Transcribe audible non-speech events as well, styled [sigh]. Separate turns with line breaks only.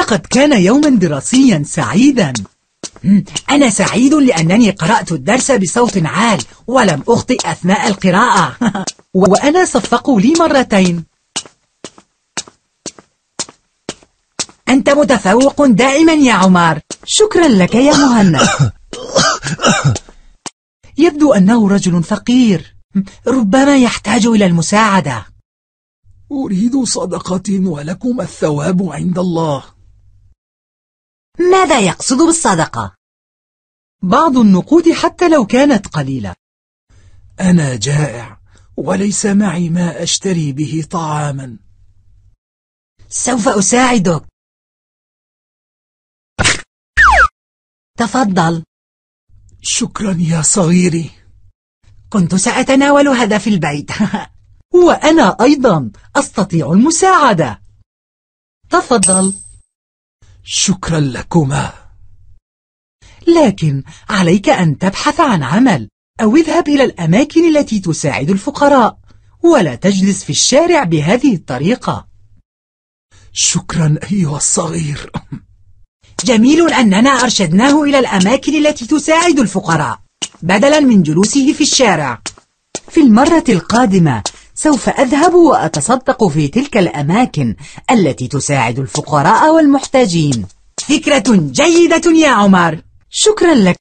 لقد كان يوما دراسيا سعيدا. أنا سعيد لأنني قرأت الدرس بصوت عال ولم أخطئ أثناء القراءة. [laughs] وأنا صفقوا لي مرتين. أنت متفوق دائما يا عمر شكرا لك يا مهند. [coughs] يبدو أنه رجل فقير. ربما يحتاج إلى المساعدة.
أريد صدقة ولكم الثواب عند الله.
ماذا يقصد بالصدقة؟
بعض النقود حتى لو كانت قليلة.
أنا جائع وليس معي ما أشتري به طعاما.
سوف أساعدك. تفضل.
شكرا يا صغيري.
كنت سأتناول هذا في البيت. [laughs]
وأنا أيضا أستطيع المساعدة. تفضل.
شكرا لكما.
لكن عليك أن تبحث عن عمل أو اذهب إلى الأماكن التي تساعد الفقراء ولا تجلس في الشارع بهذه الطريقة.
شكرا أيها الصغير.
جميل أننا أرشدناه إلى الأماكن التي تساعد الفقراء بدلا من جلوسه في الشارع.
في المرة القادمة سوف أذهب وأتصدق في تلك الأماكن التي تساعد الفقراء والمحتاجين.
فكرة جيدة يا عمر.
شكرا لك.